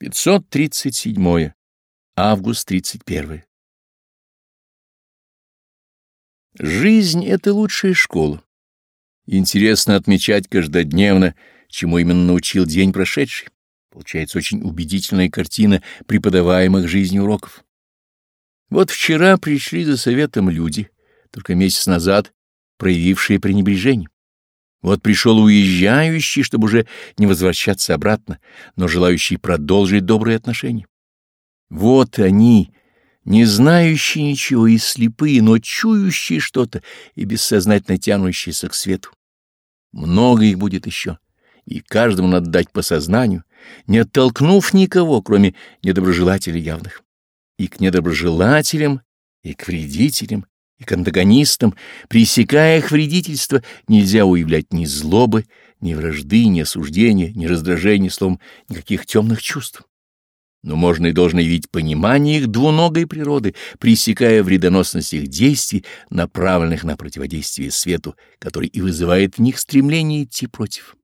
537. Август 31. Жизнь — это лучшая школа. Интересно отмечать каждодневно, чему именно научил день прошедший. Получается очень убедительная картина преподаваемых жизнью уроков. Вот вчера пришли за советом люди, только месяц назад проявившие пренебрежение. Вот пришел уезжающий, чтобы уже не возвращаться обратно, но желающий продолжить добрые отношения. Вот они, не знающие ничего и слепые, но чующие что-то и бессознательно тянущиеся к свету. Много их будет еще, и каждому надо дать по сознанию, не оттолкнув никого, кроме недоброжелателей явных. И к недоброжелателям, и к вредителям, и к антагонистам, пресекая их вредительство, нельзя уявлять ни злобы, ни вражды, ни осуждения, ни раздражения, словом, никаких темных чувств. Но можно и должно явить понимание их двуногой природы, пресекая вредоносность их действий, направленных на противодействие свету, который и вызывает в них стремление идти против.